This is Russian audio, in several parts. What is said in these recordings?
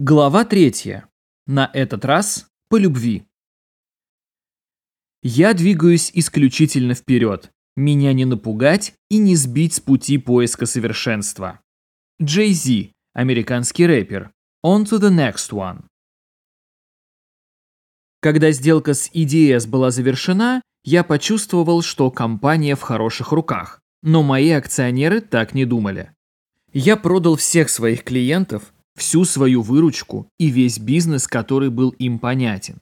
Глава третья. На этот раз по любви. Я двигаюсь исключительно вперед. Меня не напугать и не сбить с пути поиска совершенства. Джей Зи, американский рэпер. On to the next one. Когда сделка с EDS была завершена, я почувствовал, что компания в хороших руках. Но мои акционеры так не думали. Я продал всех своих клиентов, всю свою выручку и весь бизнес, который был им понятен.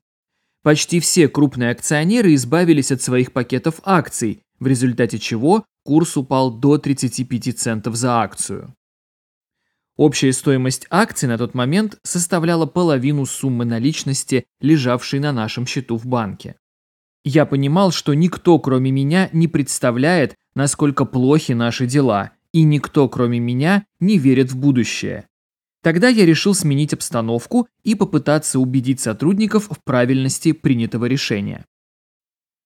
Почти все крупные акционеры избавились от своих пакетов акций, в результате чего курс упал до 35 центов за акцию. Общая стоимость акций на тот момент составляла половину суммы наличности, лежавшей на нашем счету в банке. Я понимал, что никто, кроме меня, не представляет, насколько плохи наши дела, и никто, кроме меня, не верит в будущее. Тогда я решил сменить обстановку и попытаться убедить сотрудников в правильности принятого решения.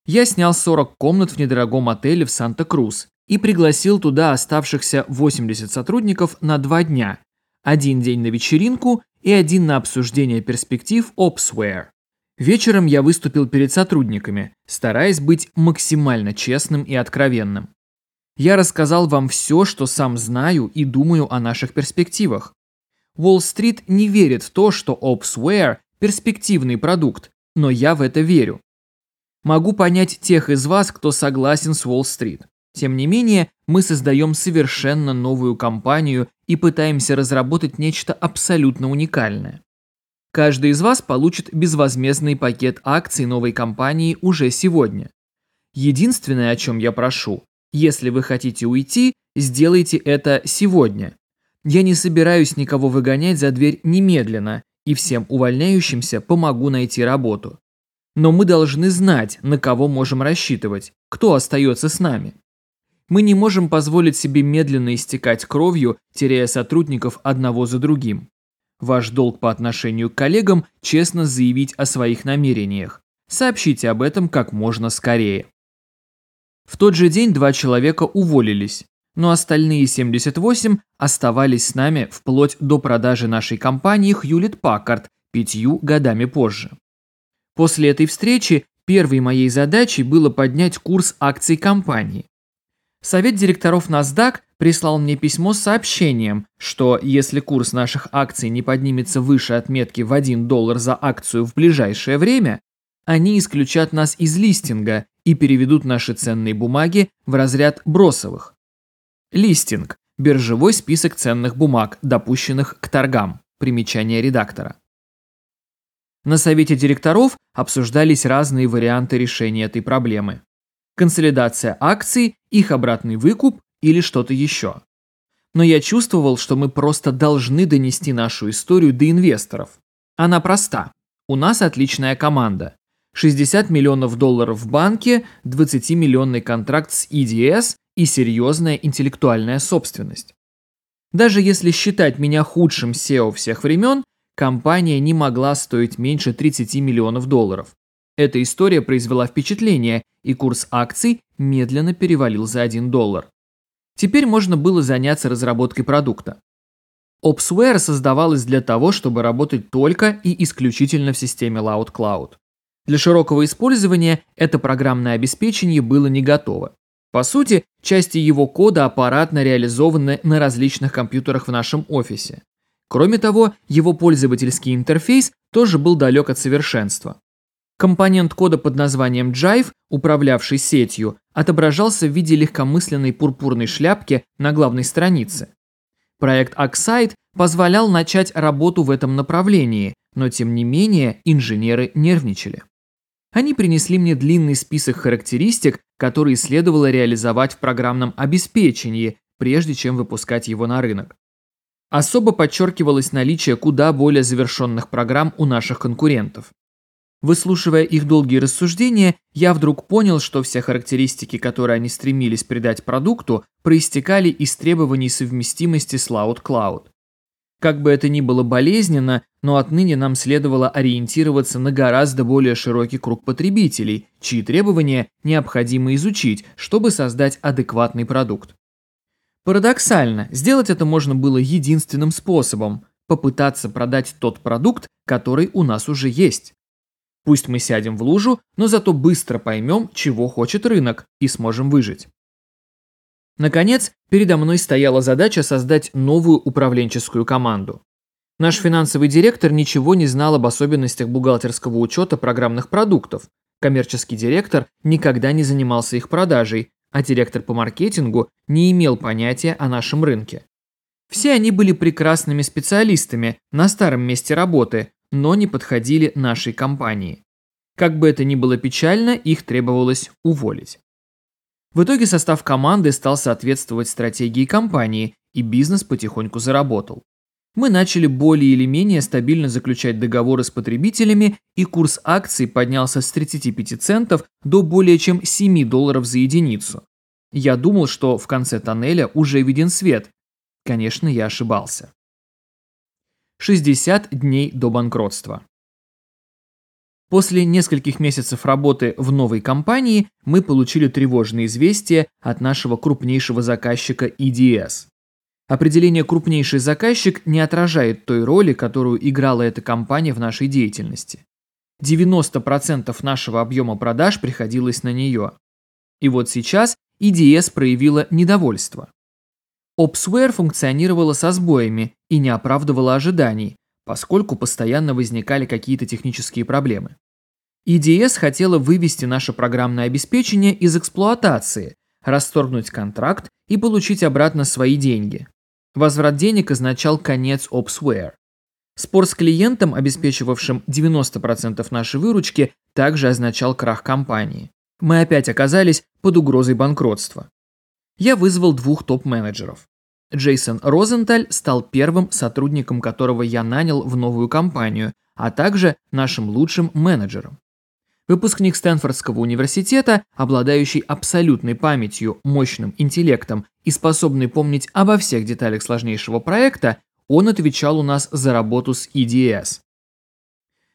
Я снял 40 комнат в недорогом отеле в Санта-Крус и пригласил туда оставшихся 80 сотрудников на два дня, один день на вечеринку и один на обсуждение перспектив Opsware. Вечером я выступил перед сотрудниками, стараясь быть максимально честным и откровенным. Я рассказал вам все, что сам знаю и думаю о наших перспективах. Уолл-стрит не верит в то, что Opsware – перспективный продукт, но я в это верю. Могу понять тех из вас, кто согласен с Уолл-стрит. Тем не менее, мы создаем совершенно новую компанию и пытаемся разработать нечто абсолютно уникальное. Каждый из вас получит безвозмездный пакет акций новой компании уже сегодня. Единственное, о чем я прошу, если вы хотите уйти, сделайте это сегодня. Я не собираюсь никого выгонять за дверь немедленно, и всем увольняющимся помогу найти работу. Но мы должны знать, на кого можем рассчитывать, кто остается с нами. Мы не можем позволить себе медленно истекать кровью, теряя сотрудников одного за другим. Ваш долг по отношению к коллегам – честно заявить о своих намерениях. Сообщите об этом как можно скорее. В тот же день два человека уволились но остальные 78 оставались с нами вплоть до продажи нашей компании Hewlett Packard пятью годами позже. После этой встречи первой моей задачей было поднять курс акций компании. Совет директоров NASDAQ прислал мне письмо с сообщением, что если курс наших акций не поднимется выше отметки в 1 доллар за акцию в ближайшее время, они исключат нас из листинга и переведут наши ценные бумаги в разряд бросовых. Листинг – биржевой список ценных бумаг, допущенных к торгам. Примечание редактора. На совете директоров обсуждались разные варианты решения этой проблемы. Консолидация акций, их обратный выкуп или что-то еще. Но я чувствовал, что мы просто должны донести нашу историю до инвесторов. Она проста. У нас отличная команда. 60 миллионов долларов в банке, 20-миллионный контракт с EDS и серьезная интеллектуальная собственность. Даже если считать меня худшим SEO всех времен, компания не могла стоить меньше 30 миллионов долларов. Эта история произвела впечатление, и курс акций медленно перевалил за 1 доллар. Теперь можно было заняться разработкой продукта. Opsware создавалась для того, чтобы работать только и исключительно в системе Loud Cloud. Для широкого использования это программное обеспечение было не готово. По сути, части его кода аппаратно реализованы на различных компьютерах в нашем офисе. Кроме того, его пользовательский интерфейс тоже был далек от совершенства. Компонент кода под названием Jive, управлявший сетью, отображался в виде легкомысленной пурпурной шляпки на главной странице. Проект Oxide позволял начать работу в этом направлении, но тем не менее инженеры нервничали. Они принесли мне длинный список характеристик, которые следовало реализовать в программном обеспечении, прежде чем выпускать его на рынок. Особо подчеркивалось наличие куда более завершенных программ у наших конкурентов. Выслушивая их долгие рассуждения, я вдруг понял, что все характеристики, которые они стремились придать продукту, проистекали из требований совместимости с Loud Cloud. Как бы это ни было болезненно, но отныне нам следовало ориентироваться на гораздо более широкий круг потребителей, чьи требования необходимо изучить, чтобы создать адекватный продукт. Парадоксально, сделать это можно было единственным способом попытаться продать тот продукт, который у нас уже есть. Пусть мы сядем в лужу, но зато быстро поймем, чего хочет рынок, и сможем выжить. Наконец, передо мной стояла задача создать новую управленческую команду. Наш финансовый директор ничего не знал об особенностях бухгалтерского учета программных продуктов. Коммерческий директор никогда не занимался их продажей, а директор по маркетингу не имел понятия о нашем рынке. Все они были прекрасными специалистами на старом месте работы, но не подходили нашей компании. Как бы это ни было печально, их требовалось уволить. В итоге состав команды стал соответствовать стратегии компании, и бизнес потихоньку заработал. Мы начали более или менее стабильно заключать договоры с потребителями, и курс акций поднялся с 35 центов до более чем 7 долларов за единицу. Я думал, что в конце тоннеля уже виден свет. Конечно, я ошибался. 60 дней до банкротства. После нескольких месяцев работы в новой компании мы получили тревожное известие от нашего крупнейшего заказчика EDS. Определение «крупнейший заказчик» не отражает той роли, которую играла эта компания в нашей деятельности. 90% нашего объема продаж приходилось на нее. И вот сейчас EDS проявила недовольство. Opsware функционировала со сбоями и не оправдывала ожиданий, поскольку постоянно возникали какие-то технические проблемы. EDS хотела вывести наше программное обеспечение из эксплуатации, расторгнуть контракт и получить обратно свои деньги. Возврат денег означал конец Opsware. Спор с клиентом, обеспечивавшим 90% нашей выручки, также означал крах компании. Мы опять оказались под угрозой банкротства. Я вызвал двух топ-менеджеров. Джейсон Розенталь стал первым сотрудником, которого я нанял в новую компанию, а также нашим лучшим менеджером. Выпускник Стэнфордского университета, обладающий абсолютной памятью, мощным интеллектом и способный помнить обо всех деталях сложнейшего проекта, он отвечал у нас за работу с EDS.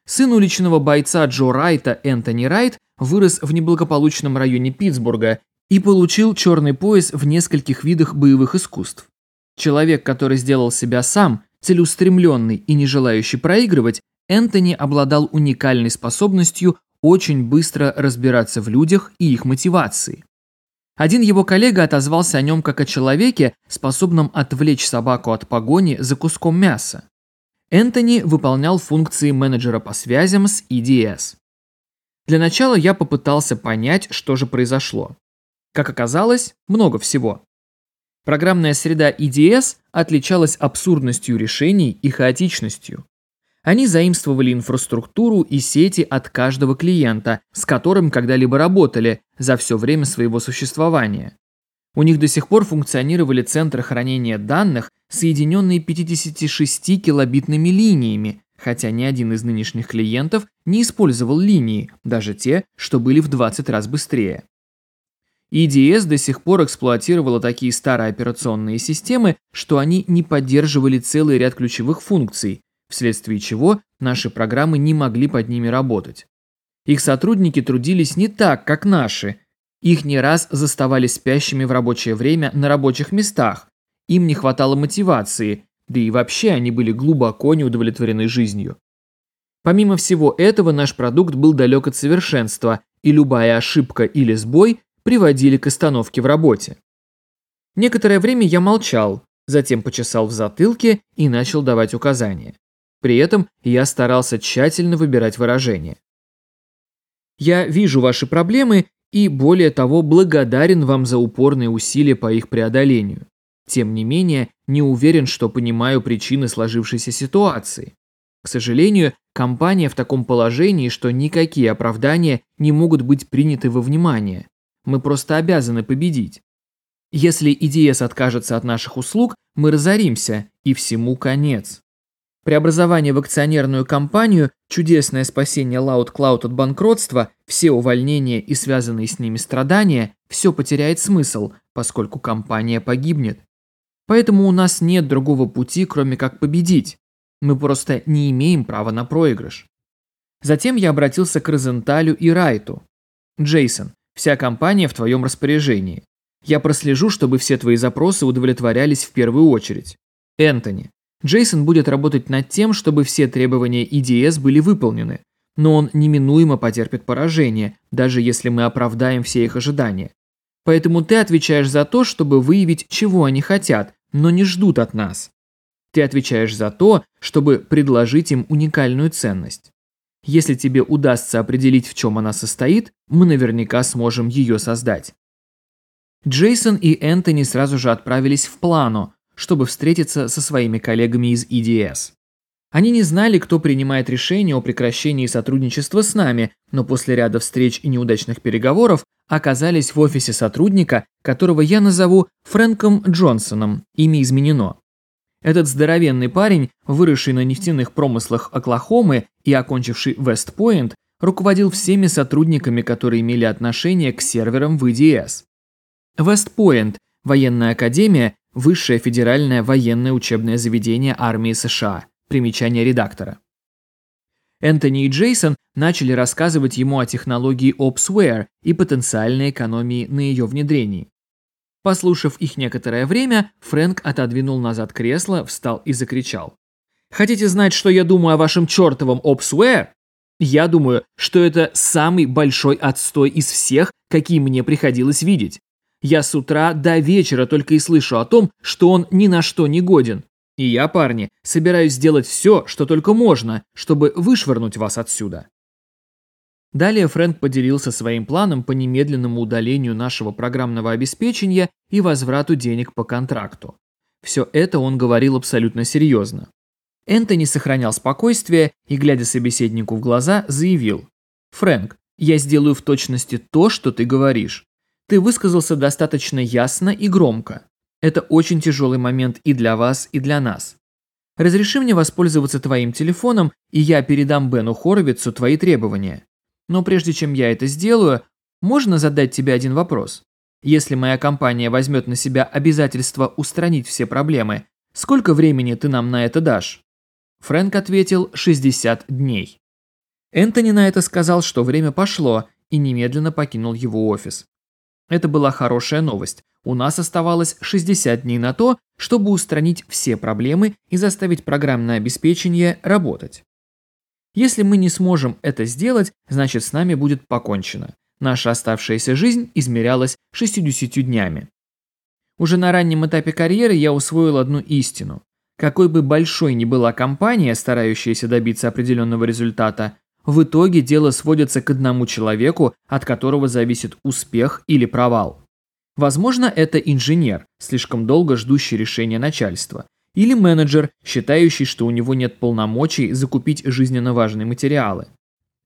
Сын уличного бойца Джо Райта Энтони Райт вырос в неблагополучном районе Питтсбурга и получил черный пояс в нескольких видах боевых искусств. Человек, который сделал себя сам, целеустремленный и не желающий проигрывать, Энтони обладал уникальной способностью очень быстро разбираться в людях и их мотивации. Один его коллега отозвался о нем как о человеке, способном отвлечь собаку от погони за куском мяса. Энтони выполнял функции менеджера по связям с EDS. Для начала я попытался понять, что же произошло. Как оказалось, много всего. Программная среда EDS отличалась абсурдностью решений и хаотичностью. Они заимствовали инфраструктуру и сети от каждого клиента, с которым когда-либо работали за все время своего существования. У них до сих пор функционировали центры хранения данных, соединенные 56 килобитными линиями, хотя ни один из нынешних клиентов не использовал линии, даже те, что были в 20 раз быстрее. EDS до сих пор эксплуатировала такие старые операционные системы, что они не поддерживали целый ряд ключевых функций, вследствие чего наши программы не могли под ними работать. Их сотрудники трудились не так, как наши. Их не раз заставали спящими в рабочее время на рабочих местах. Им не хватало мотивации, да и вообще они были глубоко неудовлетворены жизнью. Помимо всего этого, наш продукт был далек от совершенства, и любая ошибка или сбой приводили к остановке в работе. Некоторое время я молчал, затем почесал в затылке и начал давать указания. При этом я старался тщательно выбирать выражения. Я вижу ваши проблемы и, более того, благодарен вам за упорные усилия по их преодолению. Тем не менее, не уверен, что понимаю причины сложившейся ситуации. К сожалению, компания в таком положении, что никакие оправдания не могут быть приняты во внимание. Мы просто обязаны победить. Если EDS откажется от наших услуг, мы разоримся, и всему конец. Преобразование в акционерную компанию, чудесное спасение Loud Cloud от банкротства, все увольнения и связанные с ними страдания – все потеряет смысл, поскольку компания погибнет. Поэтому у нас нет другого пути, кроме как победить. Мы просто не имеем права на проигрыш. Затем я обратился к Розенталю и Райту. Джейсон, Вся компания в твоем распоряжении. Я прослежу, чтобы все твои запросы удовлетворялись в первую очередь. Энтони, Джейсон будет работать над тем, чтобы все требования EDS были выполнены, но он неминуемо потерпит поражение, даже если мы оправдаем все их ожидания. Поэтому ты отвечаешь за то, чтобы выявить, чего они хотят, но не ждут от нас. Ты отвечаешь за то, чтобы предложить им уникальную ценность. Если тебе удастся определить, в чем она состоит, мы наверняка сможем ее создать. Джейсон и Энтони сразу же отправились в Плану, чтобы встретиться со своими коллегами из EDS. Они не знали, кто принимает решение о прекращении сотрудничества с нами, но после ряда встреч и неудачных переговоров оказались в офисе сотрудника, которого я назову Фрэнком Джонсоном, имя изменено. Этот здоровенный парень, выросший на нефтяных промыслах Оклахомы и окончивший Вестпойнт, руководил всеми сотрудниками, которые имели отношение к серверам в EDS. Вестпойнт – военная академия, высшее федеральное военное учебное заведение армии США. Примечание редактора. Энтони и Джейсон начали рассказывать ему о технологии OpsWare и потенциальной экономии на ее внедрении. Послушав их некоторое время, Фрэнк отодвинул назад кресло, встал и закричал. «Хотите знать, что я думаю о вашем чертовом OpsWare? Я думаю, что это самый большой отстой из всех, какие мне приходилось видеть. Я с утра до вечера только и слышу о том, что он ни на что не годен. И я, парни, собираюсь сделать все, что только можно, чтобы вышвырнуть вас отсюда. Далее Фрэнк поделился своим планом по немедленному удалению нашего программного обеспечения и возврату денег по контракту. Все это он говорил абсолютно серьезно. Энтони сохранял спокойствие и, глядя собеседнику в глаза, заявил. «Фрэнк, я сделаю в точности то, что ты говоришь. Ты высказался достаточно ясно и громко. Это очень тяжелый момент и для вас, и для нас. Разреши мне воспользоваться твоим телефоном, и я передам Бену Хоровицу твои требования. Но прежде чем я это сделаю, можно задать тебе один вопрос? Если моя компания возьмет на себя обязательство устранить все проблемы, сколько времени ты нам на это дашь? Фрэнк ответил 60 дней. Энтони на это сказал, что время пошло, и немедленно покинул его офис. Это была хорошая новость. У нас оставалось 60 дней на то, чтобы устранить все проблемы и заставить программное обеспечение работать. Если мы не сможем это сделать, значит с нами будет покончено. Наша оставшаяся жизнь измерялась 60 днями. Уже на раннем этапе карьеры я усвоил одну истину. Какой бы большой ни была компания, старающаяся добиться определенного результата, в итоге дело сводится к одному человеку, от которого зависит успех или провал. Возможно, это инженер, слишком долго ждущий решения начальства, или менеджер, считающий, что у него нет полномочий закупить жизненно важные материалы.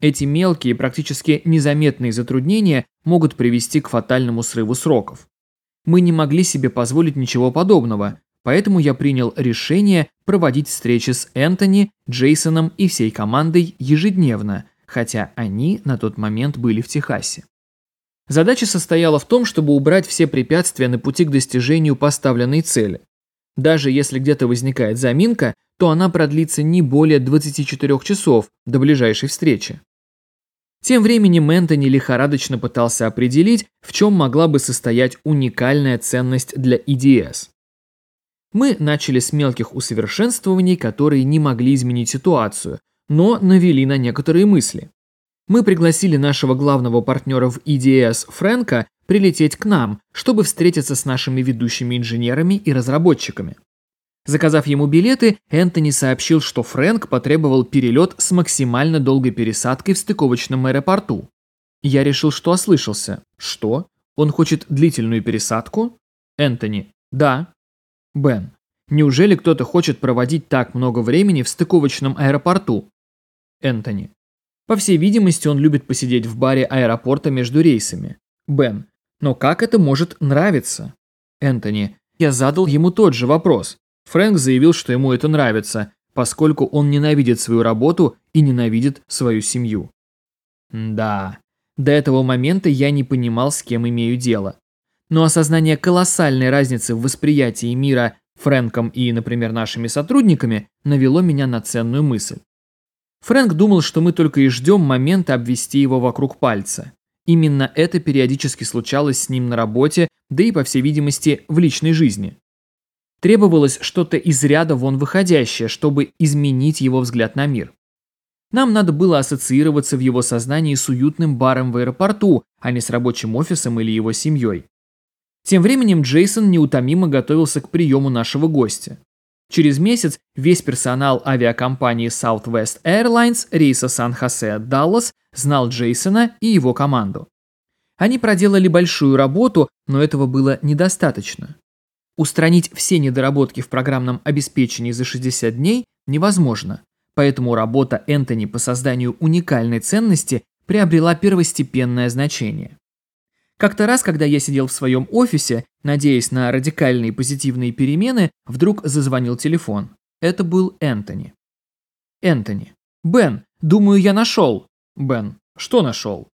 Эти мелкие, практически незаметные затруднения могут привести к фатальному срыву сроков. Мы не могли себе позволить ничего подобного, поэтому я принял решение проводить встречи с Энтони, Джейсоном и всей командой ежедневно, хотя они на тот момент были в Техасе. Задача состояла в том, чтобы убрать все препятствия на пути к достижению поставленной цели. Даже если где-то возникает заминка, то она продлится не более 24 часов до ближайшей встречи. Тем временем Энтони лихорадочно пытался определить, в чем могла бы состоять уникальная ценность для EDS. Мы начали с мелких усовершенствований, которые не могли изменить ситуацию, но навели на некоторые мысли мы пригласили нашего главного партнера в EDS Фрэнка прилететь к нам, чтобы встретиться с нашими ведущими инженерами и разработчиками. Заказав ему билеты, Энтони сообщил, что Фрэнк потребовал перелет с максимально долгой пересадкой в стыковочном аэропорту. Я решил, что ослышался. Что? Он хочет длительную пересадку? Энтони. Да. Бен. Неужели кто-то хочет проводить так много времени в стыковочном аэропорту? Энтони. По всей видимости, он любит посидеть в баре аэропорта между рейсами. Бен. Но как это может нравиться? Энтони. Я задал ему тот же вопрос. Фрэнк заявил, что ему это нравится, поскольку он ненавидит свою работу и ненавидит свою семью. Да, до этого момента я не понимал, с кем имею дело. Но осознание колоссальной разницы в восприятии мира Фрэнком и, например, нашими сотрудниками навело меня на ценную мысль. Фрэнк думал, что мы только и ждем момента обвести его вокруг пальца. Именно это периодически случалось с ним на работе, да и, по всей видимости, в личной жизни. Требовалось что-то из ряда вон выходящее, чтобы изменить его взгляд на мир. Нам надо было ассоциироваться в его сознании с уютным баром в аэропорту, а не с рабочим офисом или его семьей. Тем временем Джейсон неутомимо готовился к приему нашего гостя. Через месяц весь персонал авиакомпании Southwest Airlines рейса Сан-Хосе-Даллас знал Джейсона и его команду. Они проделали большую работу, но этого было недостаточно. Устранить все недоработки в программном обеспечении за 60 дней невозможно, поэтому работа Энтони по созданию уникальной ценности приобрела первостепенное значение. Как-то раз, когда я сидел в своем офисе, надеясь на радикальные позитивные перемены, вдруг зазвонил телефон. Это был Энтони. Энтони. «Бен, думаю, я нашел». Бен. «Что нашел?»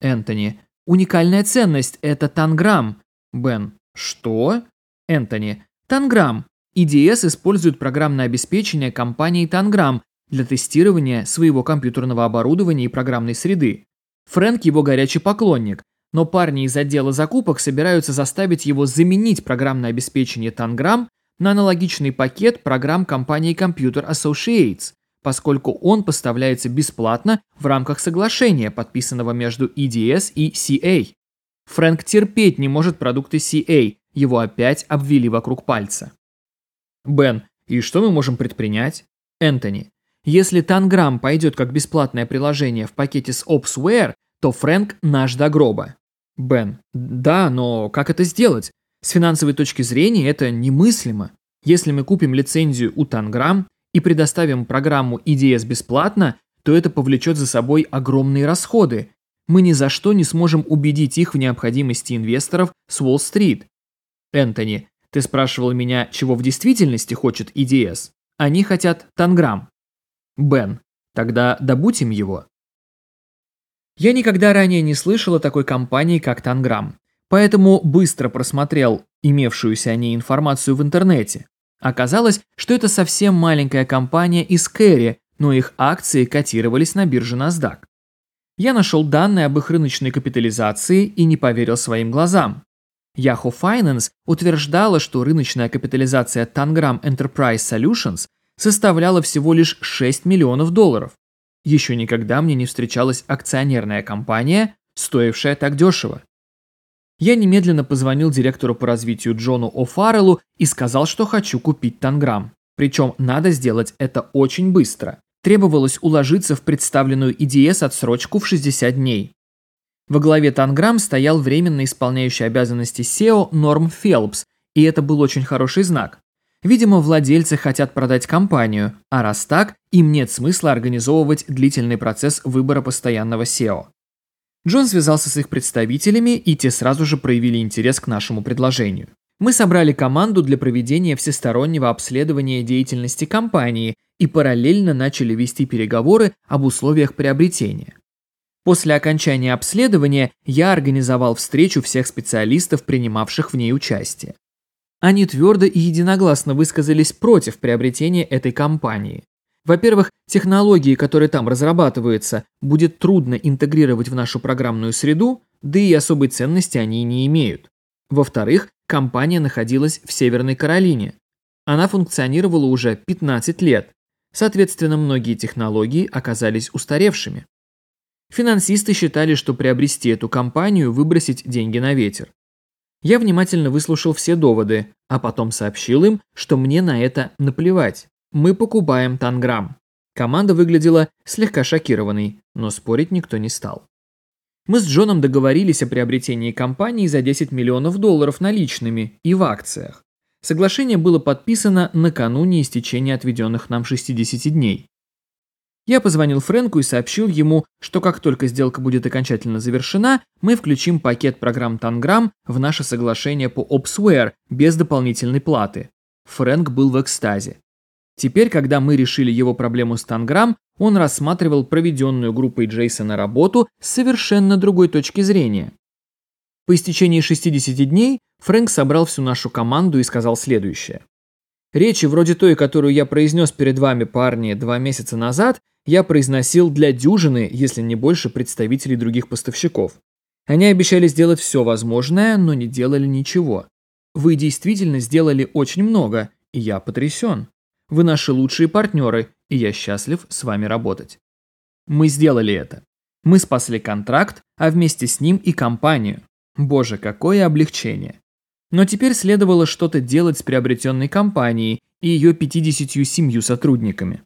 Энтони. «Уникальная ценность – это танграмм». Бен. «Что?» Энтони. «Танграмм. EDS использует программное обеспечение компании Танграмм для тестирования своего компьютерного оборудования и программной среды. Фрэнк его горячий поклонник, но парни из отдела закупок собираются заставить его заменить программное обеспечение Tangram на аналогичный пакет программ компании Computer Associates, поскольку он поставляется бесплатно в рамках соглашения, подписанного между EDS и CA. Фрэнк терпеть не может продукты CA, его опять обвели вокруг пальца. Бен, и что мы можем предпринять? Энтони, если Tangram пойдет как бесплатное приложение в пакете с Opsware, то Фрэнк наш до гроба. Бен. Да, но как это сделать? С финансовой точки зрения это немыслимо. Если мы купим лицензию у Tangram и предоставим программу EDS бесплатно, то это повлечет за собой огромные расходы. Мы ни за что не сможем убедить их в необходимости инвесторов с Уолл-стрит. Энтони, ты спрашивал меня, чего в действительности хочет EDS? Они хотят Tangram. Бен, тогда добудь им его. Я никогда ранее не слышал о такой компании, как Танграм, поэтому быстро просмотрел имевшуюся о ней информацию в интернете. Оказалось, что это совсем маленькая компания из Кэрри, но их акции котировались на бирже NASDAQ. Я нашел данные об их рыночной капитализации и не поверил своим глазам. Yahoo Finance утверждала, что рыночная капитализация Tangram Enterprise Solutions составляла всего лишь 6 миллионов долларов. Еще никогда мне не встречалась акционерная компания, стоившая так дешево. Я немедленно позвонил директору по развитию Джону О'Фарреллу и сказал, что хочу купить Танграм. Причем надо сделать это очень быстро. Требовалось уложиться в представленную EDS отсрочку в 60 дней. Во главе Танграм стоял временно исполняющий обязанности SEO Норм Фелпс, и это был очень хороший знак. Видимо, владельцы хотят продать компанию, а раз так, им нет смысла организовывать длительный процесс выбора постоянного SEO. Джон связался с их представителями, и те сразу же проявили интерес к нашему предложению. Мы собрали команду для проведения всестороннего обследования деятельности компании и параллельно начали вести переговоры об условиях приобретения. После окончания обследования я организовал встречу всех специалистов, принимавших в ней участие. Они твердо и единогласно высказались против приобретения этой компании. Во-первых, технологии, которые там разрабатываются, будет трудно интегрировать в нашу программную среду, да и особой ценности они не имеют. Во-вторых, компания находилась в Северной Каролине. Она функционировала уже 15 лет. Соответственно, многие технологии оказались устаревшими. Финансисты считали, что приобрести эту компанию – выбросить деньги на ветер. Я внимательно выслушал все доводы, а потом сообщил им, что мне на это наплевать. Мы покупаем Танграм. Команда выглядела слегка шокированной, но спорить никто не стал. Мы с Джоном договорились о приобретении компании за 10 миллионов долларов наличными и в акциях. Соглашение было подписано накануне истечения отведенных нам 60 дней. Я позвонил Фрэнку и сообщил ему, что как только сделка будет окончательно завершена, мы включим пакет программ Tangram в наше соглашение по Opsware без дополнительной платы. Фрэнк был в экстазе. Теперь, когда мы решили его проблему с Tangram, он рассматривал проведенную группой Джейсона работу с совершенно другой точки зрения. По истечении 60 дней Фрэнк собрал всю нашу команду и сказал следующее. Речи вроде той, которую я произнес перед вами, парни, два месяца назад, я произносил для дюжины, если не больше, представителей других поставщиков. Они обещали сделать все возможное, но не делали ничего. Вы действительно сделали очень много, и я потрясен. Вы наши лучшие партнеры, и я счастлив с вами работать. Мы сделали это. Мы спасли контракт, а вместе с ним и компанию. Боже, какое облегчение. Но теперь следовало что-то делать с приобретенной компанией и ее 57 сотрудниками.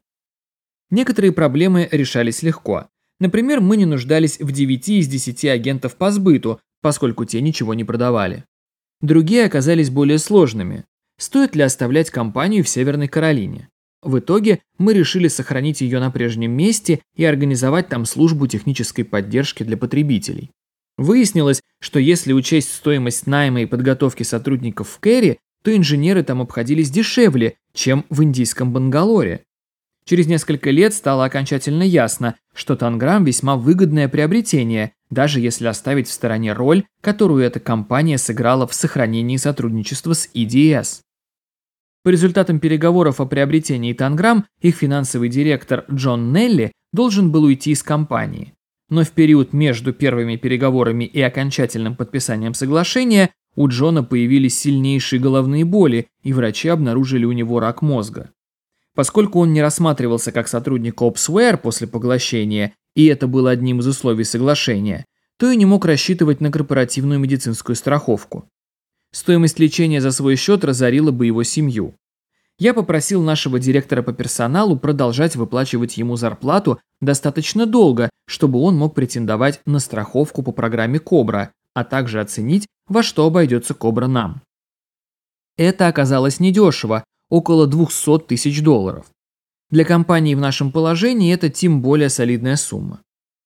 Некоторые проблемы решались легко. Например, мы не нуждались в 9 из 10 агентов по сбыту, поскольку те ничего не продавали. Другие оказались более сложными. Стоит ли оставлять компанию в Северной Каролине? В итоге мы решили сохранить ее на прежнем месте и организовать там службу технической поддержки для потребителей. Выяснилось, что если учесть стоимость найма и подготовки сотрудников в Кэрри, то инженеры там обходились дешевле, чем в индийском Бангалоре. Через несколько лет стало окончательно ясно, что Танграм весьма выгодное приобретение, даже если оставить в стороне роль, которую эта компания сыграла в сохранении сотрудничества с EDS. По результатам переговоров о приобретении Танграм, их финансовый директор Джон Нелли должен был уйти из компании. Но в период между первыми переговорами и окончательным подписанием соглашения у Джона появились сильнейшие головные боли, и врачи обнаружили у него рак мозга. Поскольку он не рассматривался как сотрудник Opsware после поглощения, и это было одним из условий соглашения, то и не мог рассчитывать на корпоративную медицинскую страховку. Стоимость лечения за свой счет разорила бы его семью. Я попросил нашего директора по персоналу продолжать выплачивать ему зарплату достаточно долго, чтобы он мог претендовать на страховку по программе Кобра, а также оценить, во что обойдется Кобра нам. Это оказалось недешево, около 200 тысяч долларов. Для компании в нашем положении это тем более солидная сумма.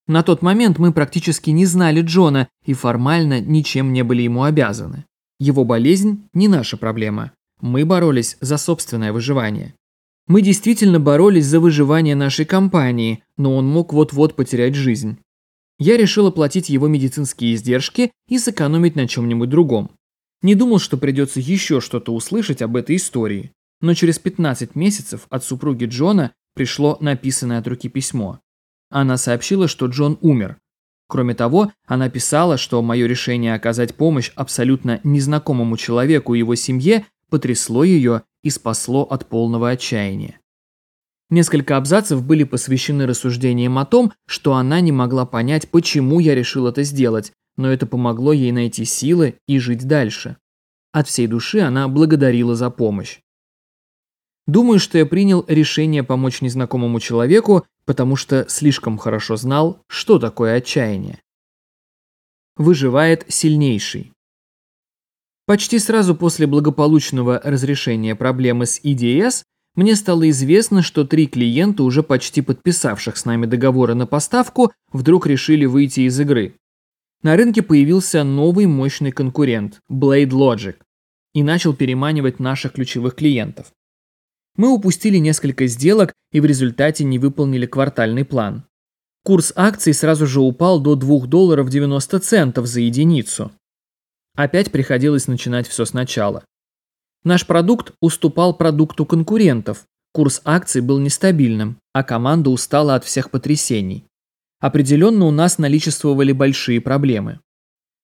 На тот момент мы практически не знали Джона и формально ничем не были ему обязаны. Его болезнь не наша проблема. Мы боролись за собственное выживание. Мы действительно боролись за выживание нашей компании, но он мог вот-вот потерять жизнь. Я решил оплатить его медицинские издержки и сэкономить на чем-нибудь другом. Не думал, что придется еще что-то услышать об этой истории. Но через 15 месяцев от супруги Джона пришло написанное от руки письмо. Она сообщила, что Джон умер, Кроме того, она писала, что мое решение оказать помощь абсолютно незнакомому человеку и его семье потрясло ее и спасло от полного отчаяния. Несколько абзацев были посвящены рассуждениям о том, что она не могла понять, почему я решил это сделать, но это помогло ей найти силы и жить дальше. От всей души она благодарила за помощь. Думаю, что я принял решение помочь незнакомому человеку, потому что слишком хорошо знал, что такое отчаяние. Выживает сильнейший. Почти сразу после благополучного разрешения проблемы с EDS мне стало известно, что три клиента, уже почти подписавших с нами договоры на поставку, вдруг решили выйти из игры. На рынке появился новый мощный конкурент – Blade Logic, и начал переманивать наших ключевых клиентов. Мы упустили несколько сделок и в результате не выполнили квартальный план. Курс акций сразу же упал до 2 долларов 90 центов за единицу. Опять приходилось начинать все сначала. Наш продукт уступал продукту конкурентов, курс акций был нестабильным, а команда устала от всех потрясений. Определенно у нас наличествовали большие проблемы.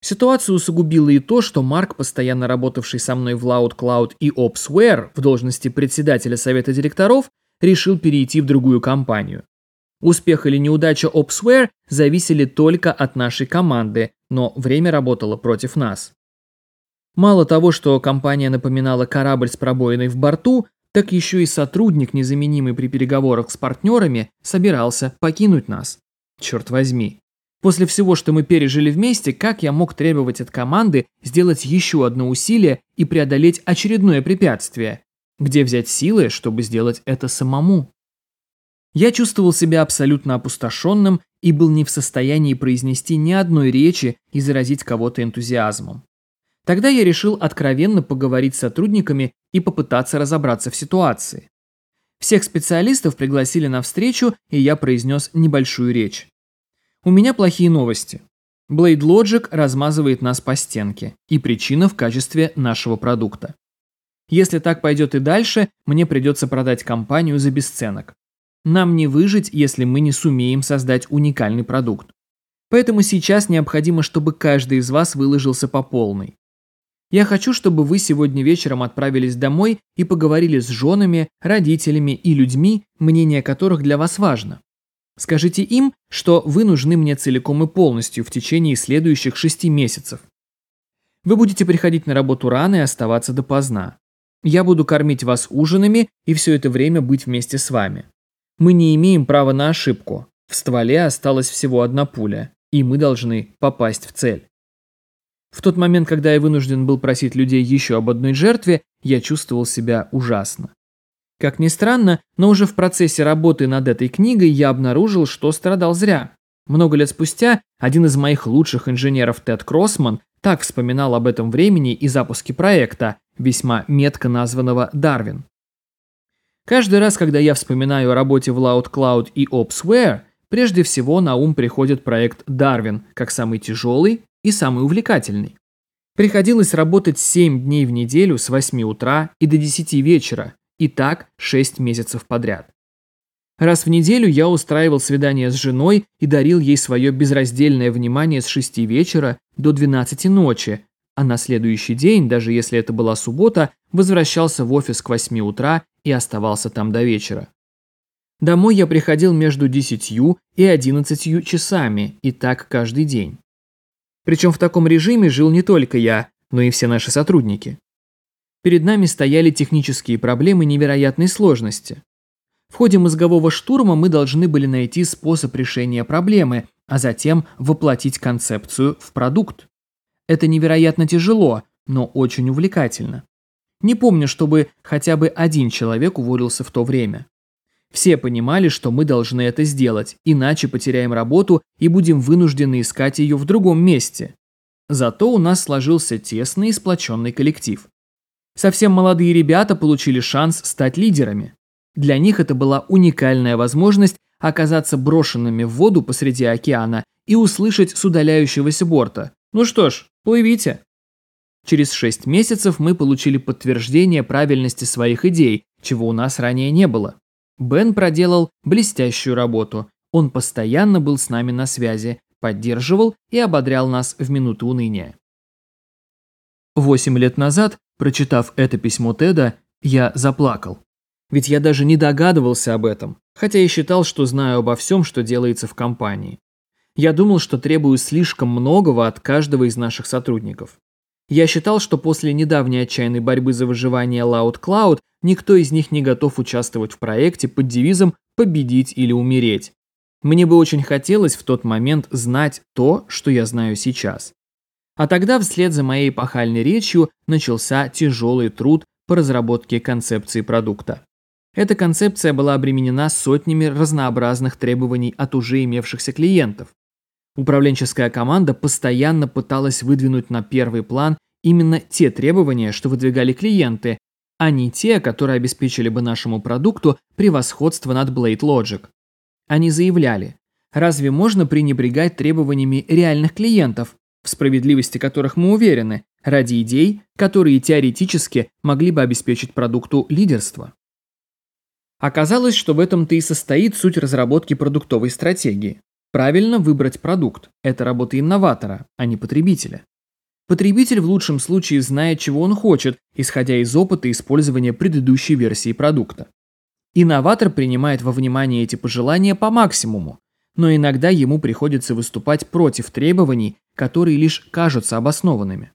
Ситуацию усугубило и то, что Марк, постоянно работавший со мной в Loud Cloud и Opsware в должности председателя совета директоров, решил перейти в другую компанию. Успех или неудача Opsware зависели только от нашей команды, но время работало против нас. Мало того, что компания напоминала корабль с пробоиной в борту, так еще и сотрудник, незаменимый при переговорах с партнерами, собирался покинуть нас. Черт возьми. После всего, что мы пережили вместе, как я мог требовать от команды сделать еще одно усилие и преодолеть очередное препятствие? Где взять силы, чтобы сделать это самому? Я чувствовал себя абсолютно опустошенным и был не в состоянии произнести ни одной речи и заразить кого-то энтузиазмом. Тогда я решил откровенно поговорить с сотрудниками и попытаться разобраться в ситуации. Всех специалистов пригласили на встречу, и я произнес небольшую речь. У меня плохие новости. Blade Logic размазывает нас по стенке, и причина в качестве нашего продукта. Если так пойдет и дальше, мне придется продать компанию за бесценок. Нам не выжить, если мы не сумеем создать уникальный продукт. Поэтому сейчас необходимо, чтобы каждый из вас выложился по полной. Я хочу, чтобы вы сегодня вечером отправились домой и поговорили с женами, родителями и людьми, мнение которых для вас важно. Скажите им, что вы нужны мне целиком и полностью в течение следующих шести месяцев. Вы будете приходить на работу рано и оставаться допоздна. Я буду кормить вас ужинами и все это время быть вместе с вами. Мы не имеем права на ошибку. В стволе осталась всего одна пуля, и мы должны попасть в цель. В тот момент, когда я вынужден был просить людей еще об одной жертве, я чувствовал себя ужасно. Как ни странно, но уже в процессе работы над этой книгой я обнаружил, что страдал зря. Много лет спустя один из моих лучших инженеров Тед Кроссман так вспоминал об этом времени и запуске проекта, весьма метко названного «Дарвин». Каждый раз, когда я вспоминаю о работе в Loud Cloud и OpsWare, прежде всего на ум приходит проект «Дарвин» как самый тяжелый и самый увлекательный. Приходилось работать 7 дней в неделю с 8 утра и до 10 вечера, и так 6 месяцев подряд. Раз в неделю я устраивал свидание с женой и дарил ей свое безраздельное внимание с 6 вечера до 12 ночи, а на следующий день, даже если это была суббота, возвращался в офис к 8 утра и оставался там до вечера. Домой я приходил между 10 и 11 часами, и так каждый день. Причем в таком режиме жил не только я, но и все наши сотрудники. Перед нами стояли технические проблемы невероятной сложности. В ходе мозгового штурма мы должны были найти способ решения проблемы, а затем воплотить концепцию в продукт. Это невероятно тяжело, но очень увлекательно. Не помню, чтобы хотя бы один человек уволился в то время. Все понимали, что мы должны это сделать, иначе потеряем работу и будем вынуждены искать ее в другом месте. Зато у нас сложился тесный и сплоченный коллектив. Совсем молодые ребята получили шанс стать лидерами. Для них это была уникальная возможность оказаться брошенными в воду посреди океана и услышать с удаляющегося борта. Ну что ж, плывите. Через шесть месяцев мы получили подтверждение правильности своих идей, чего у нас ранее не было. Бен проделал блестящую работу. Он постоянно был с нами на связи, поддерживал и ободрял нас в минуты уныния. Восемь лет назад Прочитав это письмо Теда, я заплакал. Ведь я даже не догадывался об этом, хотя и считал, что знаю обо всем, что делается в компании. Я думал, что требую слишком многого от каждого из наших сотрудников. Я считал, что после недавней отчаянной борьбы за выживание Loud Cloud никто из них не готов участвовать в проекте под девизом «победить или умереть». Мне бы очень хотелось в тот момент знать то, что я знаю сейчас. А тогда вслед за моей эпохальной речью начался тяжелый труд по разработке концепции продукта. Эта концепция была обременена сотнями разнообразных требований от уже имевшихся клиентов. Управленческая команда постоянно пыталась выдвинуть на первый план именно те требования, что выдвигали клиенты, а не те, которые обеспечили бы нашему продукту превосходство над Blade Logic. Они заявляли, разве можно пренебрегать требованиями реальных клиентов, в справедливости которых мы уверены, ради идей, которые теоретически могли бы обеспечить продукту лидерство. Оказалось, что в этом-то и состоит суть разработки продуктовой стратегии. Правильно выбрать продукт – это работа инноватора, а не потребителя. Потребитель в лучшем случае знает, чего он хочет, исходя из опыта использования предыдущей версии продукта. Инноватор принимает во внимание эти пожелания по максимуму, но иногда ему приходится выступать против требований, которые лишь кажутся обоснованными.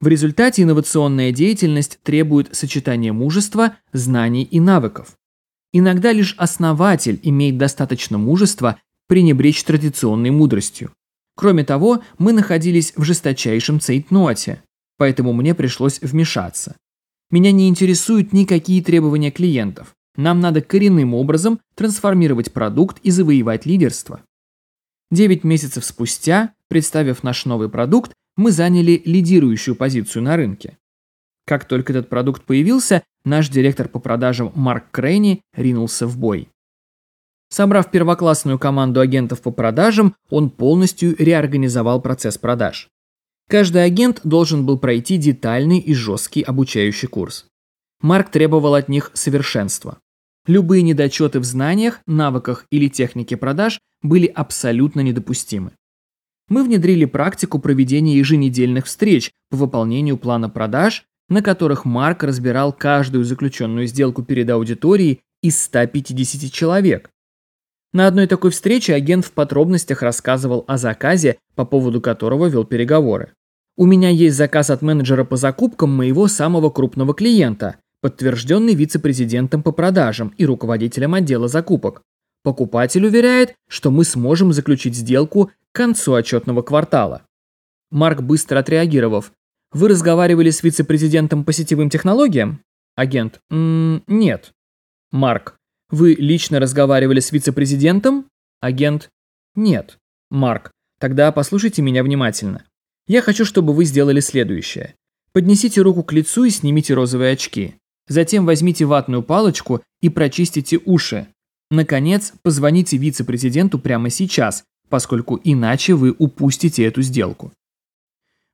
В результате инновационная деятельность требует сочетания мужества, знаний и навыков. Иногда лишь основатель имеет достаточно мужества пренебречь традиционной мудростью. Кроме того, мы находились в жесточайшем цейтноте, поэтому мне пришлось вмешаться. Меня не интересуют никакие требования клиентов. Нам надо коренным образом трансформировать продукт и завоевать лидерство. Девять месяцев спустя, представив наш новый продукт, мы заняли лидирующую позицию на рынке. Как только этот продукт появился, наш директор по продажам Марк Крейни ринулся в бой. Собрав первоклассную команду агентов по продажам, он полностью реорганизовал процесс продаж. Каждый агент должен был пройти детальный и жесткий обучающий курс. Марк требовал от них совершенства. Любые недочеты в знаниях, навыках или технике продаж были абсолютно недопустимы. мы внедрили практику проведения еженедельных встреч по выполнению плана продаж, на которых Марк разбирал каждую заключенную сделку перед аудиторией из 150 человек. На одной такой встрече агент в подробностях рассказывал о заказе, по поводу которого вел переговоры. У меня есть заказ от менеджера по закупкам моего самого крупного клиента, подтвержденный вице-президентом по продажам и руководителем отдела закупок. Покупатель уверяет, что мы сможем заключить сделку к концу отчетного квартала. Марк, быстро отреагировав, «Вы разговаривали с вице-президентом по сетевым технологиям?» Агент, М -м «Нет». Марк, «Вы лично разговаривали с вице-президентом?» Агент, «Нет». Марк, «Тогда послушайте меня внимательно. Я хочу, чтобы вы сделали следующее. Поднесите руку к лицу и снимите розовые очки. Затем возьмите ватную палочку и прочистите уши. Наконец, позвоните вице-президенту прямо сейчас, поскольку иначе вы упустите эту сделку.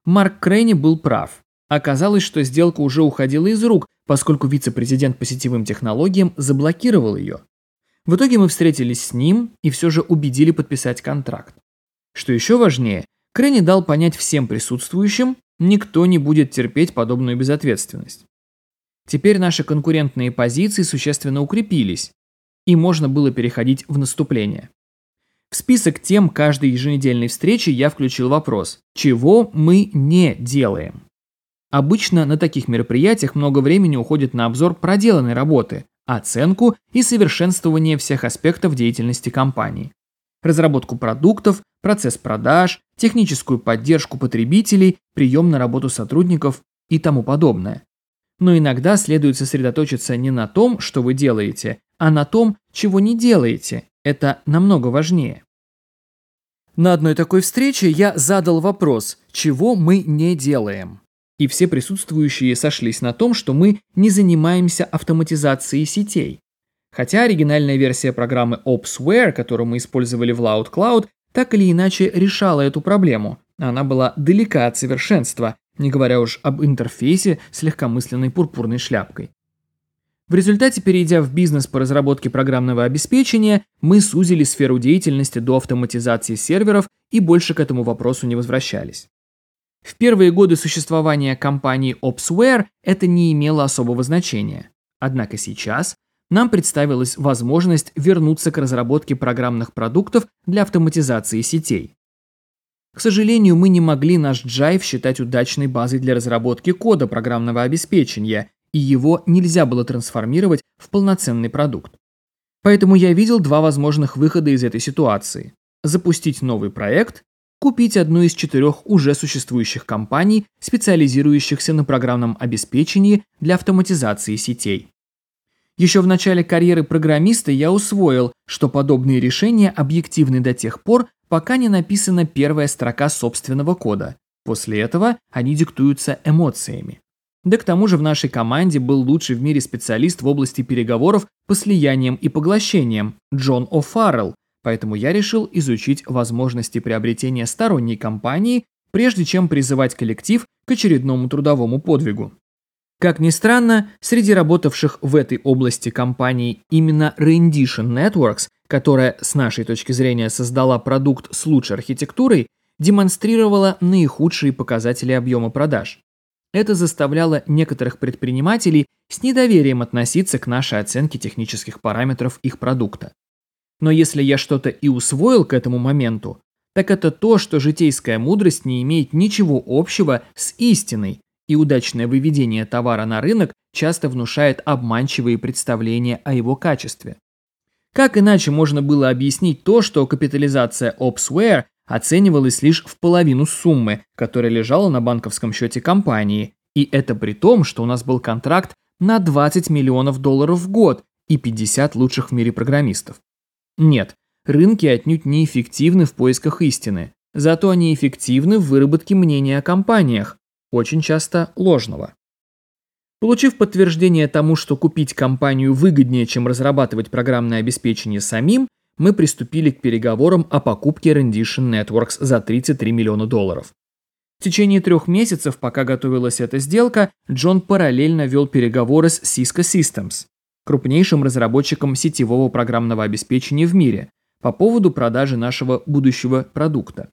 Марк Крейни был прав. Оказалось, что сделка уже уходила из рук, поскольку вице-президент по сетевым технологиям заблокировал ее. В итоге мы встретились с ним и все же убедили подписать контракт. Что еще важнее, Крейни дал понять всем присутствующим, никто не будет терпеть подобную безответственность. Теперь наши конкурентные позиции существенно укрепились, и можно было переходить в наступление. В список тем каждой еженедельной встречи я включил вопрос, чего мы не делаем. Обычно на таких мероприятиях много времени уходит на обзор проделанной работы, оценку и совершенствование всех аспектов деятельности компании. Разработку продуктов, процесс продаж, техническую поддержку потребителей, прием на работу сотрудников и тому подобное но иногда следует сосредоточиться не на том, что вы делаете, а на том, чего не делаете. Это намного важнее. На одной такой встрече я задал вопрос, чего мы не делаем. И все присутствующие сошлись на том, что мы не занимаемся автоматизацией сетей. Хотя оригинальная версия программы OpsWare, которую мы использовали в Loud Cloud, так или иначе решала эту проблему. Она была далека от совершенства, не говоря уж об интерфейсе с легкомысленной пурпурной шляпкой. В результате, перейдя в бизнес по разработке программного обеспечения, мы сузили сферу деятельности до автоматизации серверов и больше к этому вопросу не возвращались. В первые годы существования компании OpsWare это не имело особого значения. Однако сейчас нам представилась возможность вернуться к разработке программных продуктов для автоматизации сетей. К сожалению, мы не могли наш Jive считать удачной базой для разработки кода программного обеспечения, и его нельзя было трансформировать в полноценный продукт. Поэтому я видел два возможных выхода из этой ситуации. Запустить новый проект, купить одну из четырех уже существующих компаний, специализирующихся на программном обеспечении для автоматизации сетей. Еще в начале карьеры программиста я усвоил, что подобные решения объективны до тех пор, пока не написана первая строка собственного кода. После этого они диктуются эмоциями. Да к тому же в нашей команде был лучший в мире специалист в области переговоров по слияниям и поглощениям Джон О'Фаррелл, поэтому я решил изучить возможности приобретения сторонней компании, прежде чем призывать коллектив к очередному трудовому подвигу. Как ни странно, среди работавших в этой области компаний именно Rendition Networks, которая с нашей точки зрения создала продукт с лучшей архитектурой, демонстрировала наихудшие показатели объема продаж. Это заставляло некоторых предпринимателей с недоверием относиться к нашей оценке технических параметров их продукта. Но если я что-то и усвоил к этому моменту, так это то, что житейская мудрость не имеет ничего общего с истиной, и удачное выведение товара на рынок часто внушает обманчивые представления о его качестве. Как иначе можно было объяснить то, что капитализация Opsware оценивалась лишь в половину суммы, которая лежала на банковском счете компании, и это при том, что у нас был контракт на 20 миллионов долларов в год и 50 лучших в мире программистов. Нет, рынки отнюдь не эффективны в поисках истины, зато они эффективны в выработке мнения о компаниях, очень часто ложного. Получив подтверждение тому, что купить компанию выгоднее, чем разрабатывать программное обеспечение самим, мы приступили к переговорам о покупке Rendition Networks за 33 миллиона долларов. В течение трех месяцев, пока готовилась эта сделка, Джон параллельно вел переговоры с Cisco Systems, крупнейшим разработчиком сетевого программного обеспечения в мире, по поводу продажи нашего будущего продукта.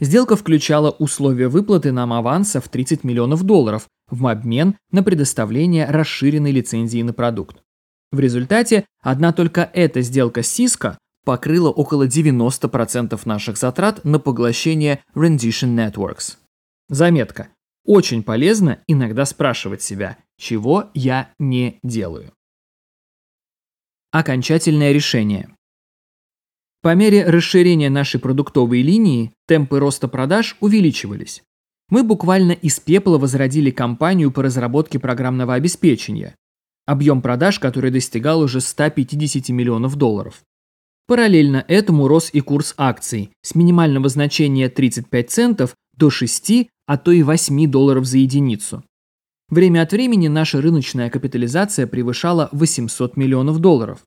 Сделка включала условия выплаты нам аванса в 30 миллионов долларов в обмен на предоставление расширенной лицензии на продукт. В результате одна только эта сделка с Cisco покрыла около 90% наших затрат на поглощение Rendition Networks. Заметка. Очень полезно иногда спрашивать себя, чего я не делаю. Окончательное решение. По мере расширения нашей продуктовой линии темпы роста продаж увеличивались. Мы буквально из пепла возродили компанию по разработке программного обеспечения, объем продаж который достигал уже 150 миллионов долларов. Параллельно этому рос и курс акций с минимального значения 35 центов до 6, а то и 8 долларов за единицу. Время от времени наша рыночная капитализация превышала 800 миллионов долларов.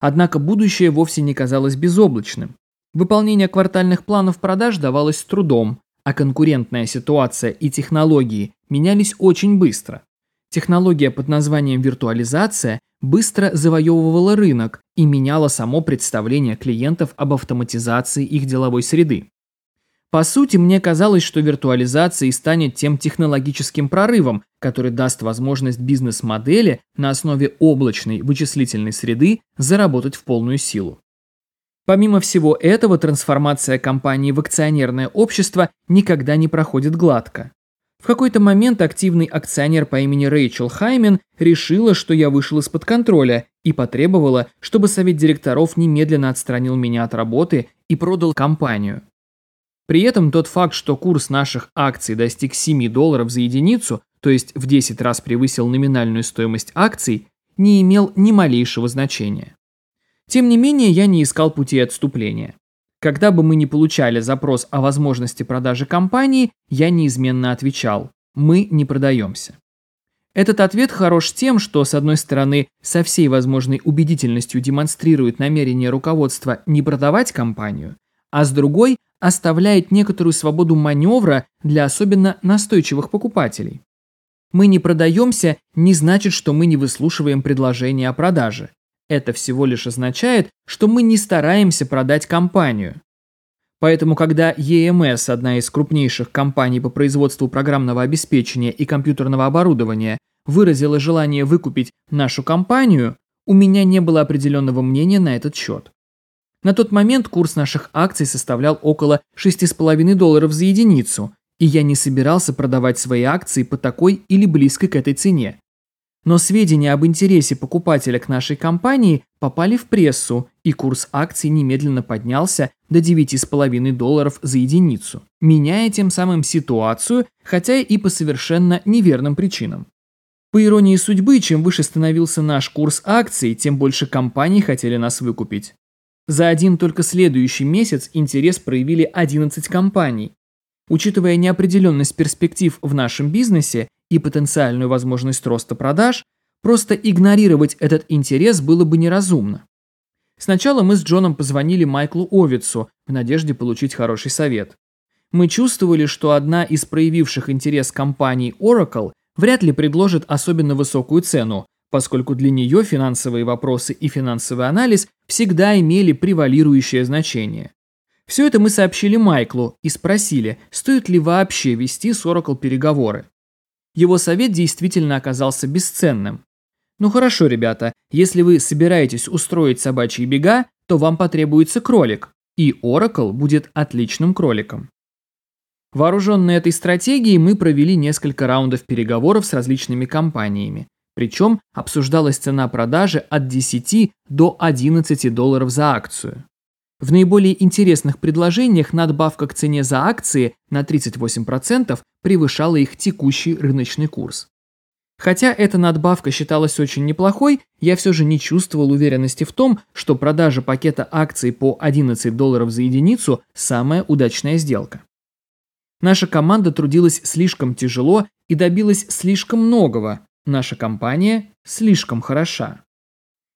Однако будущее вовсе не казалось безоблачным. Выполнение квартальных планов продаж давалось с трудом, а конкурентная ситуация и технологии менялись очень быстро. Технология под названием виртуализация быстро завоевывала рынок и меняла само представление клиентов об автоматизации их деловой среды. По сути, мне казалось, что виртуализация и станет тем технологическим прорывом, который даст возможность бизнес-модели на основе облачной вычислительной среды заработать в полную силу. Помимо всего этого, трансформация компании в акционерное общество никогда не проходит гладко. В какой-то момент активный акционер по имени Рэйчел Хаймен решила, что я вышел из-под контроля и потребовала, чтобы совет директоров немедленно отстранил меня от работы и продал компанию. При этом тот факт, что курс наших акций достиг 7 долларов за единицу, то есть в 10 раз превысил номинальную стоимость акций, не имел ни малейшего значения. Тем не менее, я не искал пути отступления. Когда бы мы ни получали запрос о возможности продажи компании, я неизменно отвечал «Мы не продаемся». Этот ответ хорош тем, что, с одной стороны, со всей возможной убедительностью демонстрирует намерение руководства не продавать компанию, а с другой оставляет некоторую свободу маневра для особенно настойчивых покупателей. Мы не продаемся не значит, что мы не выслушиваем предложение о продаже. Это всего лишь означает, что мы не стараемся продать компанию. Поэтому, когда EMS, одна из крупнейших компаний по производству программного обеспечения и компьютерного оборудования, выразила желание выкупить нашу компанию, у меня не было определенного мнения на этот счет. На тот момент курс наших акций составлял около 6,5 долларов за единицу, и я не собирался продавать свои акции по такой или близкой к этой цене. Но сведения об интересе покупателя к нашей компании попали в прессу, и курс акций немедленно поднялся до 9,5 долларов за единицу, меняя тем самым ситуацию, хотя и по совершенно неверным причинам. По иронии судьбы, чем выше становился наш курс акций, тем больше компаний хотели нас выкупить. За один только следующий месяц интерес проявили 11 компаний. Учитывая неопределенность перспектив в нашем бизнесе и потенциальную возможность роста продаж, просто игнорировать этот интерес было бы неразумно. Сначала мы с Джоном позвонили Майклу Овицу в надежде получить хороший совет. Мы чувствовали, что одна из проявивших интерес компаний Oracle вряд ли предложит особенно высокую цену, поскольку для нее финансовые вопросы и финансовый анализ всегда имели превалирующее значение. Все это мы сообщили Майклу и спросили, стоит ли вообще вести с Oracle переговоры. Его совет действительно оказался бесценным. Ну хорошо, ребята, если вы собираетесь устроить собачьи бега, то вам потребуется кролик, и Oracle будет отличным кроликом. Вооруженные этой стратегией, мы провели несколько раундов переговоров с различными компаниями, причем обсуждалась цена продажи от 10 до 11 долларов за акцию. В наиболее интересных предложениях надбавка к цене за акции на 38% превышала их текущий рыночный курс. Хотя эта надбавка считалась очень неплохой, я все же не чувствовал уверенности в том, что продажа пакета акций по 11 долларов за единицу – самая удачная сделка. Наша команда трудилась слишком тяжело и добилась слишком многого, Наша компания слишком хороша.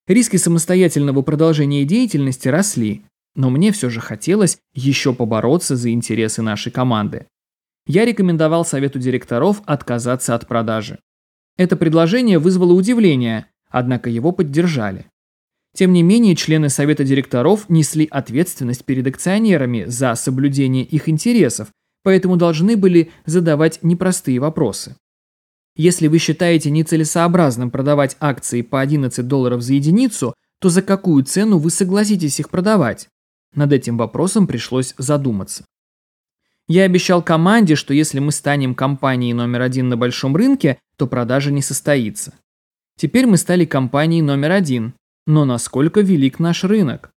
Риски самостоятельного продолжения деятельности росли, но мне все же хотелось еще побороться за интересы нашей команды. Я рекомендовал совету директоров отказаться от продажи. Это предложение вызвало удивление, однако его поддержали. Тем не менее, члены совета директоров несли ответственность перед акционерами за соблюдение их интересов, поэтому должны были задавать непростые вопросы. Если вы считаете нецелесообразным продавать акции по 11 долларов за единицу, то за какую цену вы согласитесь их продавать? Над этим вопросом пришлось задуматься. Я обещал команде, что если мы станем компанией номер один на большом рынке, то продажа не состоится. Теперь мы стали компанией номер один, но насколько велик наш рынок?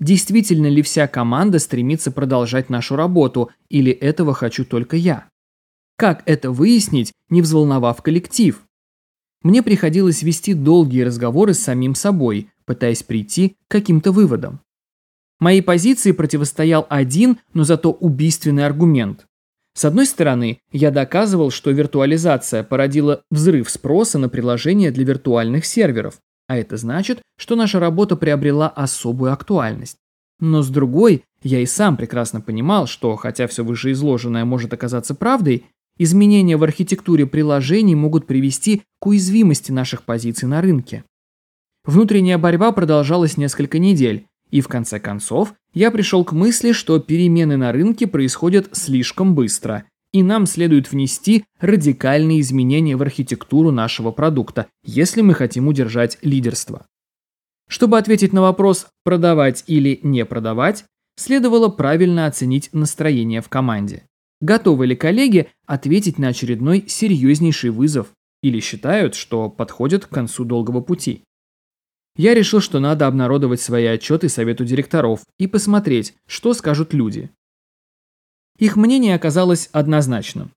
Действительно ли вся команда стремится продолжать нашу работу, или этого хочу только я? Как это выяснить, не взволновав коллектив? Мне приходилось вести долгие разговоры с самим собой, пытаясь прийти к каким-то выводам. Моей позиции противостоял один, но зато убийственный аргумент. С одной стороны, я доказывал, что виртуализация породила взрыв спроса на приложения для виртуальных серверов, а это значит, что наша работа приобрела особую актуальность. Но с другой, я и сам прекрасно понимал, что, хотя все вышеизложенное может оказаться правдой, Изменения в архитектуре приложений могут привести к уязвимости наших позиций на рынке. Внутренняя борьба продолжалась несколько недель, и в конце концов я пришел к мысли, что перемены на рынке происходят слишком быстро, и нам следует внести радикальные изменения в архитектуру нашего продукта, если мы хотим удержать лидерство. Чтобы ответить на вопрос «продавать или не продавать», следовало правильно оценить настроение в команде. Готовы ли коллеги ответить на очередной серьезнейший вызов или считают, что подходят к концу долгого пути? Я решил, что надо обнародовать свои отчеты совету директоров и посмотреть, что скажут люди. Их мнение оказалось однозначным.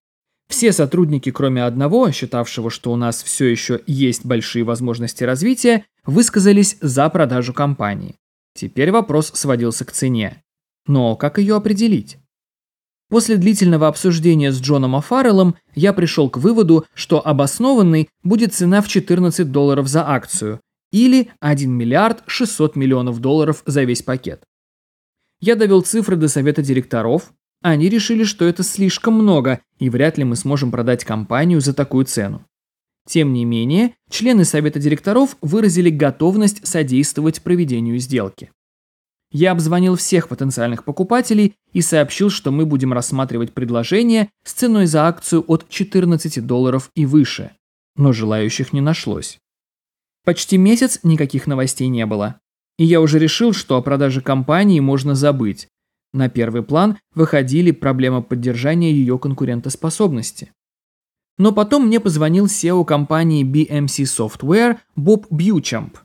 Все сотрудники, кроме одного, считавшего, что у нас все еще есть большие возможности развития, высказались за продажу компании. Теперь вопрос сводился к цене. Но как ее определить? После длительного обсуждения с Джоном О'Фарреллом я пришел к выводу, что обоснованной будет цена в 14 долларов за акцию или 1 миллиард 600 миллионов долларов за весь пакет. Я довел цифры до совета директоров, они решили, что это слишком много и вряд ли мы сможем продать компанию за такую цену. Тем не менее, члены совета директоров выразили готовность содействовать проведению сделки. Я обзвонил всех потенциальных покупателей и сообщил, что мы будем рассматривать предложение с ценой за акцию от 14 долларов и выше. Но желающих не нашлось. Почти месяц никаких новостей не было. И я уже решил, что о продаже компании можно забыть. На первый план выходили проблемы поддержания ее конкурентоспособности. Но потом мне позвонил SEO компании BMC Software Боб Бьючамп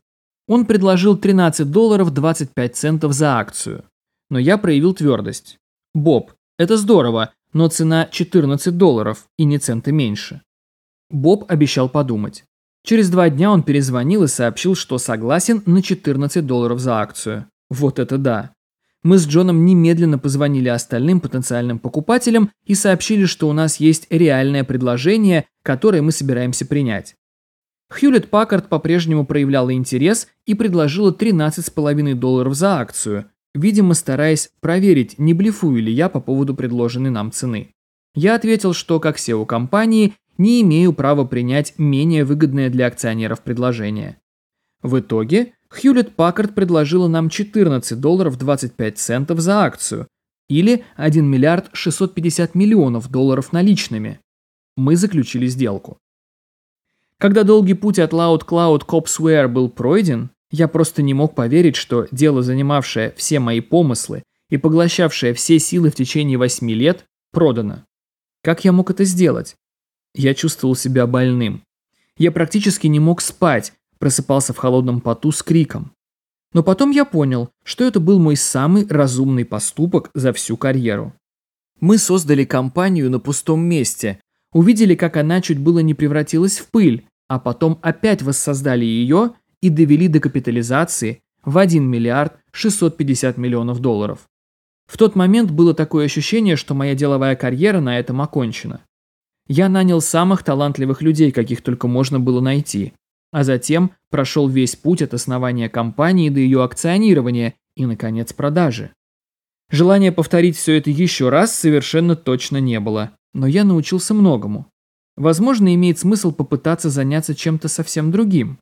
он предложил 13 долларов 25 центов за акцию. Но я проявил твердость. «Боб, это здорово, но цена 14 долларов и не цента меньше». Боб обещал подумать. Через два дня он перезвонил и сообщил, что согласен на 14 долларов за акцию. Вот это да. Мы с Джоном немедленно позвонили остальным потенциальным покупателям и сообщили, что у нас есть реальное предложение, которое мы собираемся принять. Хьюлетт Паккард по-прежнему проявляла интерес и предложила 13,5 долларов за акцию, видимо стараясь проверить, не блефую ли я по поводу предложенной нам цены. Я ответил, что как SEO компании не имею права принять менее выгодное для акционеров предложение. В итоге Хьюлетт Паккард предложила нам 14 долларов 25 центов за акцию, или 1 миллиард 650 миллионов долларов наличными. Мы заключили сделку. Когда долгий путь от Loud Cloud Copsware был пройден, я просто не мог поверить, что дело, занимавшее все мои помыслы и поглощавшее все силы в течение восьми лет, продано. Как я мог это сделать? Я чувствовал себя больным. Я практически не мог спать, просыпался в холодном поту с криком. Но потом я понял, что это был мой самый разумный поступок за всю карьеру. Мы создали компанию на пустом месте, увидели, как она чуть было не превратилась в пыль, а потом опять воссоздали ее и довели до капитализации в 1 миллиард 650 миллионов долларов. В тот момент было такое ощущение, что моя деловая карьера на этом окончена. Я нанял самых талантливых людей, каких только можно было найти, а затем прошел весь путь от основания компании до ее акционирования и, наконец, продажи. Желания повторить все это еще раз совершенно точно не было, но я научился многому. Возможно, имеет смысл попытаться заняться чем-то совсем другим.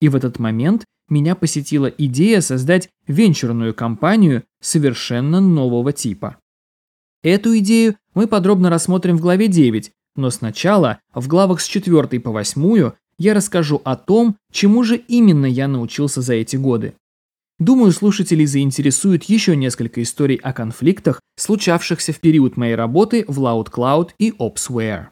И в этот момент меня посетила идея создать венчурную компанию совершенно нового типа. Эту идею мы подробно рассмотрим в главе 9, но сначала в главах с 4 по 8 я расскажу о том, чему же именно я научился за эти годы. Думаю, слушателей заинтересует еще несколько историй о конфликтах, случавшихся в период моей работы в Loud Cloud и Opsware.